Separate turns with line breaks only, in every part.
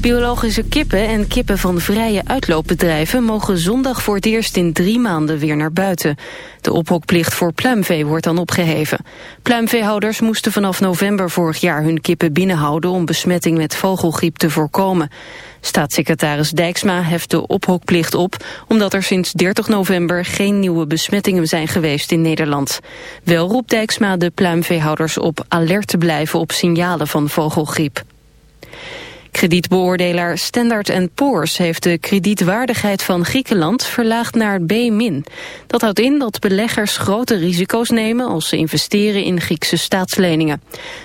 Biologische kippen en kippen van vrije uitloopbedrijven... mogen zondag voor het eerst in drie maanden weer naar buiten. De ophokplicht voor pluimvee wordt dan opgeheven. Pluimveehouders moesten vanaf november vorig jaar hun kippen binnenhouden... om besmetting met vogelgriep te voorkomen. Staatssecretaris Dijksma heft de ophokplicht op... omdat er sinds 30 november geen nieuwe besmettingen zijn geweest in Nederland. Wel roept Dijksma de pluimveehouders op alert te blijven op signalen van vogelgriep. Kredietbeoordelaar Standard Poor's heeft de kredietwaardigheid van Griekenland verlaagd naar B-. Dat houdt in dat beleggers grote risico's nemen als ze investeren in Griekse staatsleningen.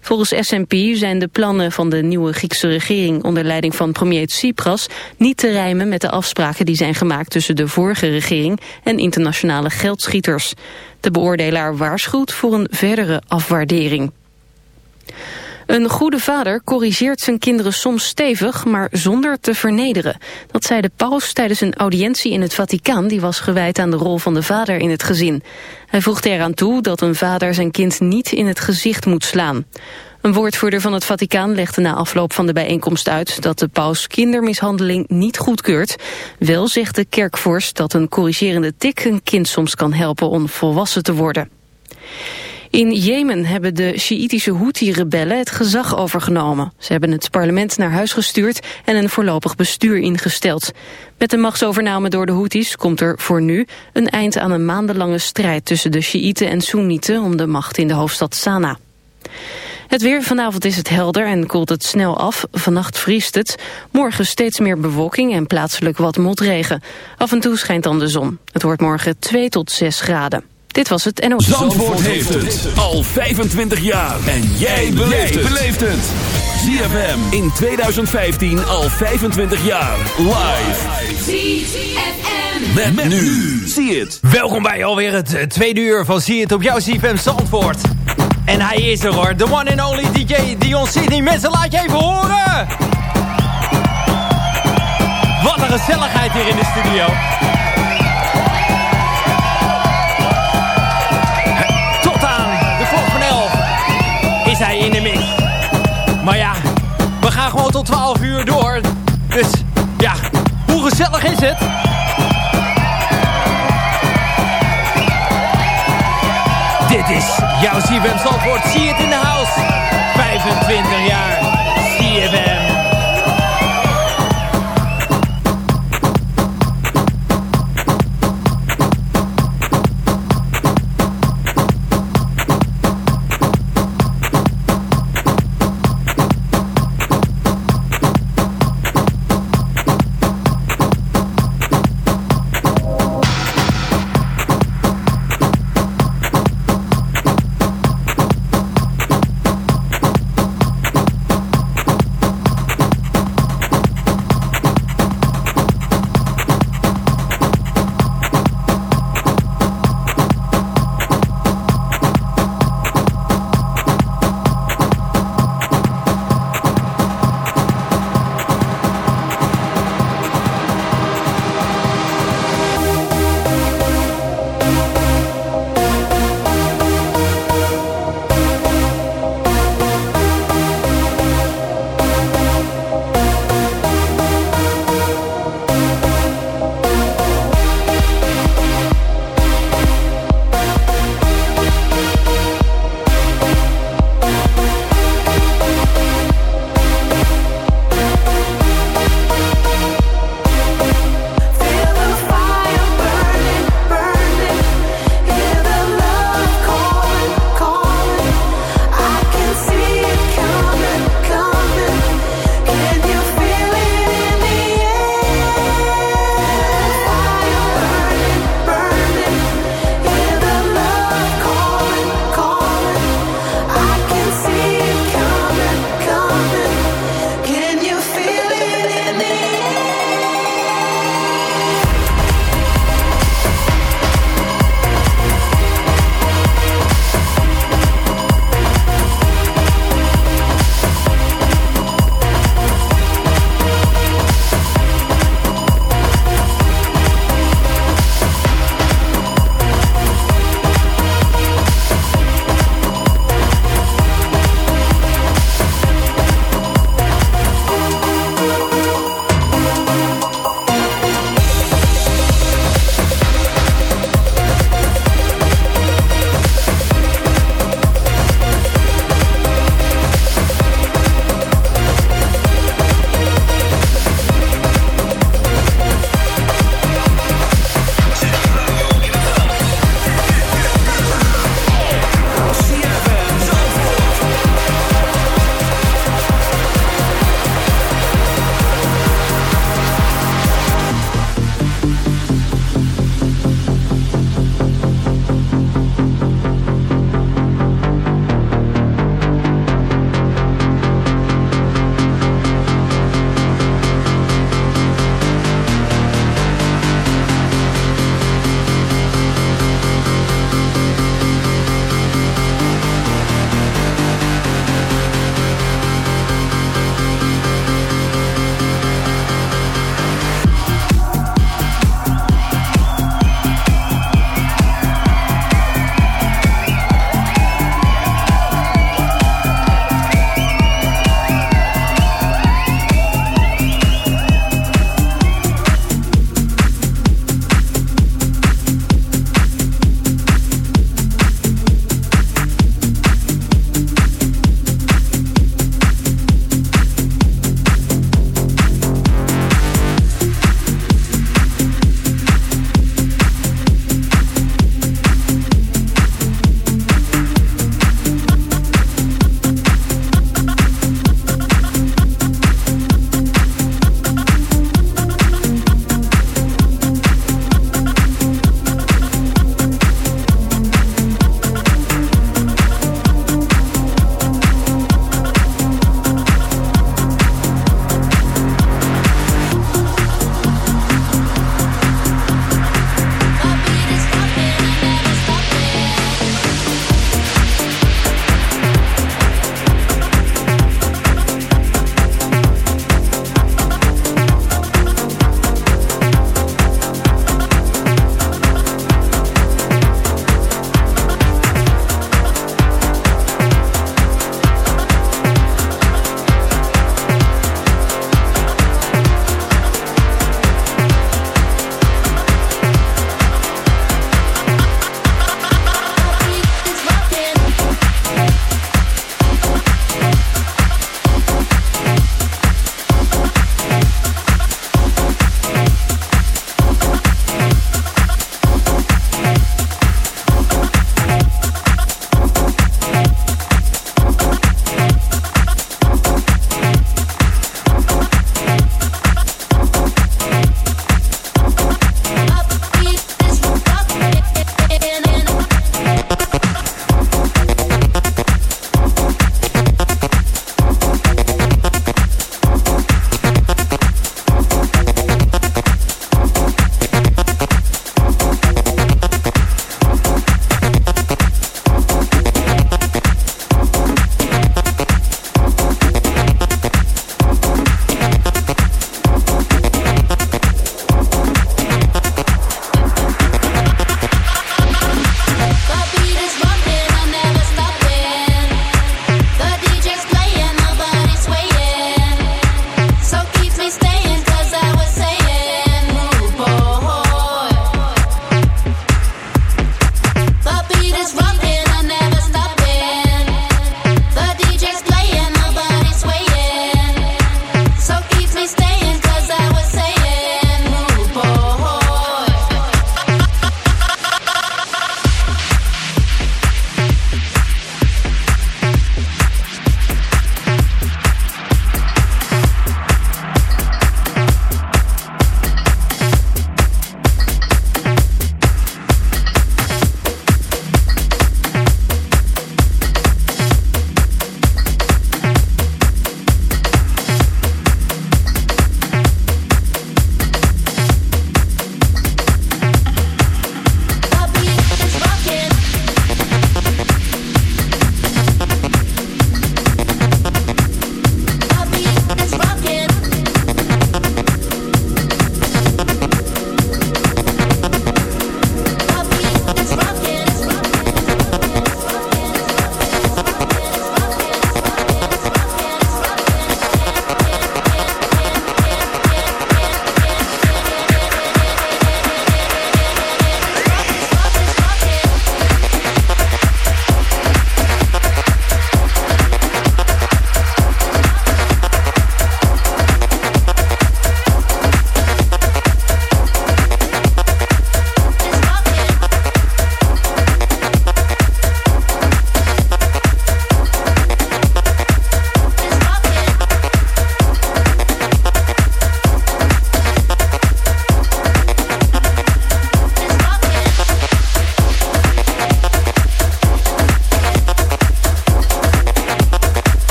Volgens S&P zijn de plannen van de nieuwe Griekse regering onder leiding van premier Tsipras niet te rijmen met de afspraken die zijn gemaakt tussen de vorige regering en internationale geldschieters. De beoordelaar waarschuwt voor een verdere afwaardering. Een goede vader corrigeert zijn kinderen soms stevig, maar zonder te vernederen. Dat zei de paus tijdens een audiëntie in het Vaticaan... die was gewijd aan de rol van de vader in het gezin. Hij voegde eraan toe dat een vader zijn kind niet in het gezicht moet slaan. Een woordvoerder van het Vaticaan legde na afloop van de bijeenkomst uit... dat de paus kindermishandeling niet goedkeurt. Wel zegt de kerkvorst dat een corrigerende tik een kind soms kan helpen om volwassen te worden. In Jemen hebben de Sjiïtische Houthi-rebellen het gezag overgenomen. Ze hebben het parlement naar huis gestuurd en een voorlopig bestuur ingesteld. Met de machtsovername door de Houthis komt er voor nu een eind aan een maandenlange strijd tussen de Sjiïten en Soenieten om de macht in de hoofdstad Sanaa. Het weer vanavond is het helder en koelt het snel af. Vannacht vriest het. Morgen steeds meer bewolking en plaatselijk wat motregen. Af en toe schijnt dan de zon. Het wordt morgen 2 tot 6 graden. Dit was het NOS.
Zandvoort, Zandvoort heeft het al 25 jaar. En jij beleeft het. ZFM in 2015 al 25 jaar. Live. ZFM. Met, met nu. Zie het.
Welkom bij alweer het tweede uur van Zie het op jouw ZFM Zandvoort. En hij is er hoor. The one and only DJ Dion Sydney. Mensen, laat je even horen. Wat een gezelligheid hier in de studio. Hij in de mix. Maar ja, we gaan gewoon tot 12 uur door. Dus ja, hoe gezellig is het? Dit is jouw CFM Zandvoort. Zie het in de house. 25 jaar. CFM.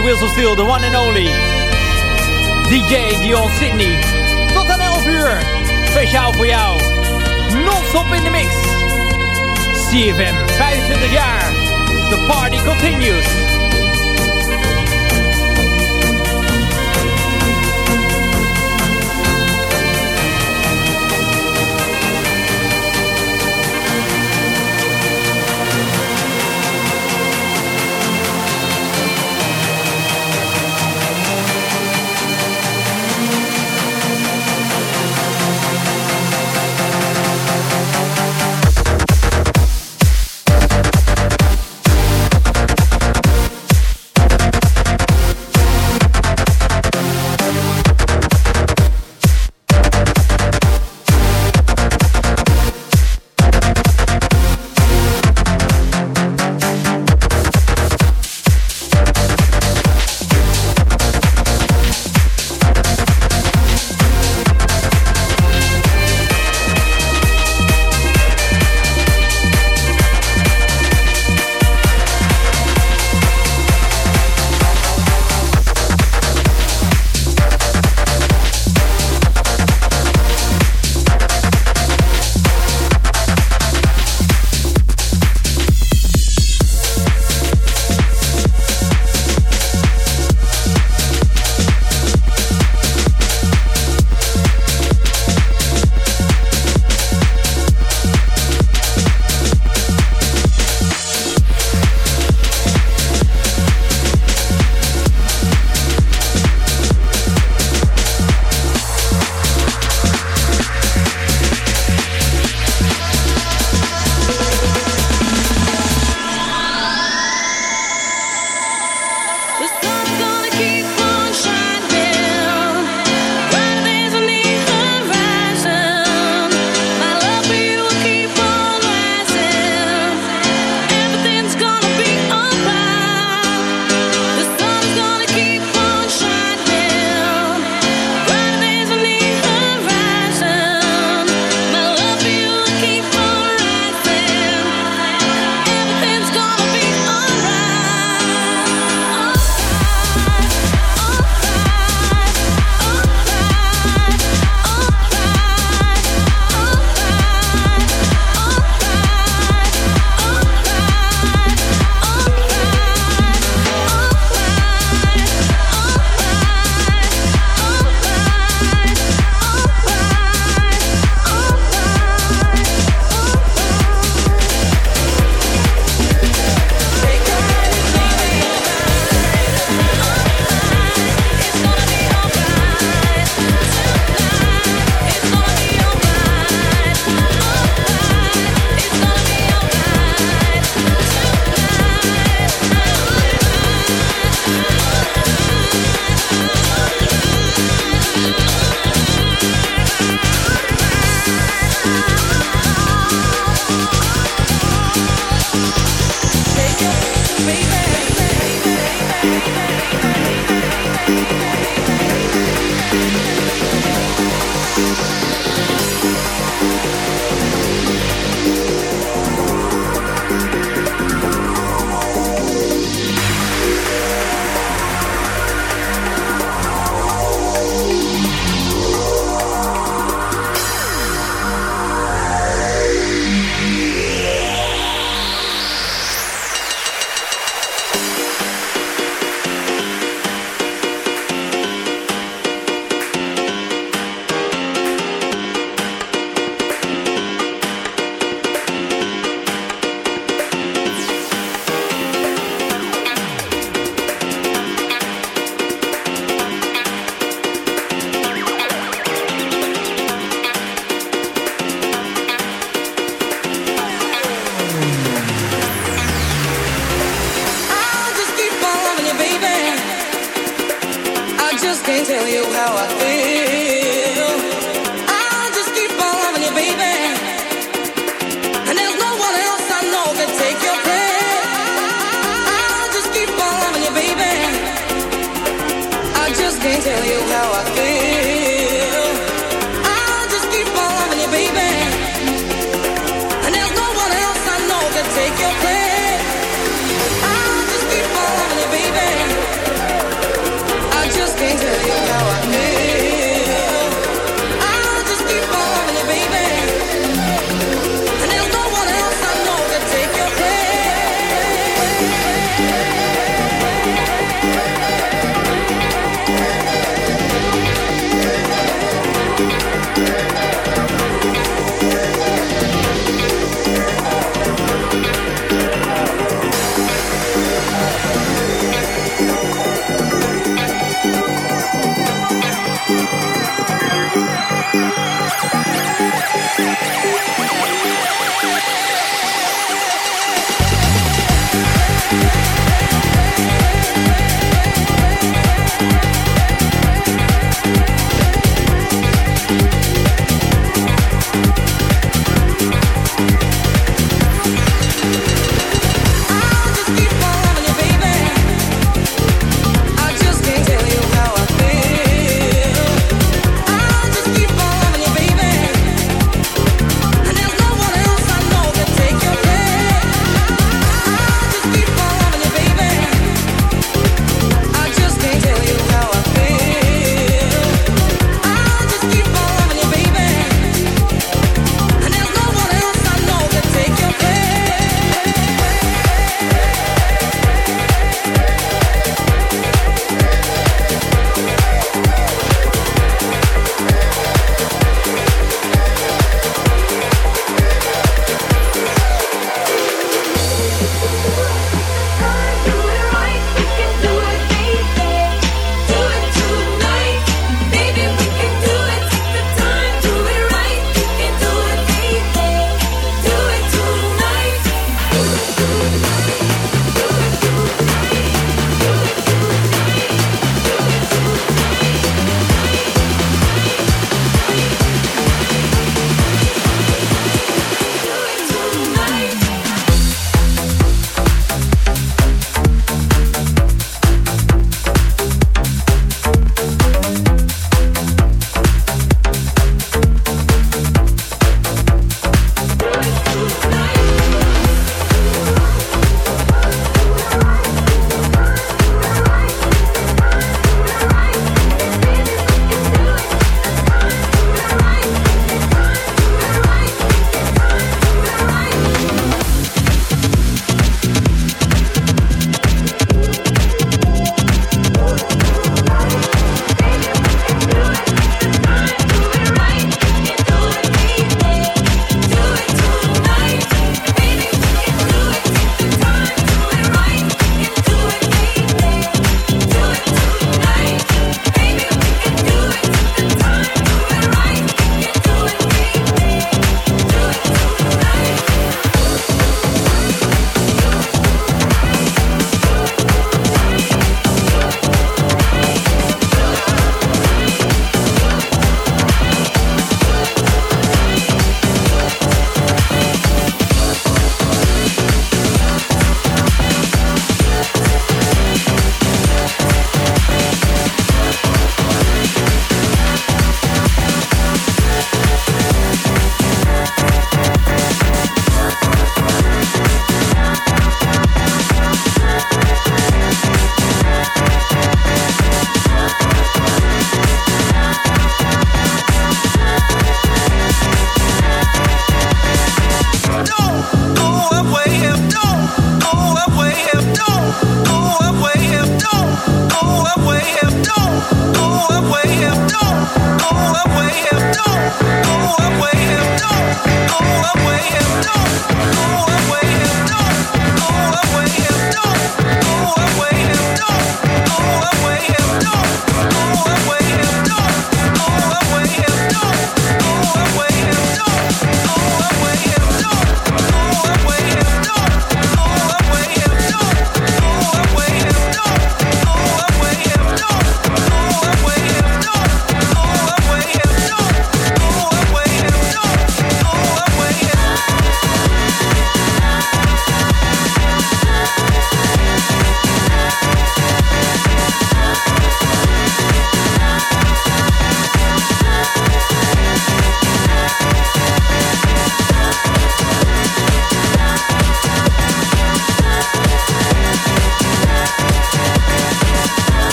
The wheels of steel, the one and only. DJ Dion Sydney. Tot aan 11 uur. Speciaal voor jou. Non-stop in de mix. CFM, 25 jaar. The party continues.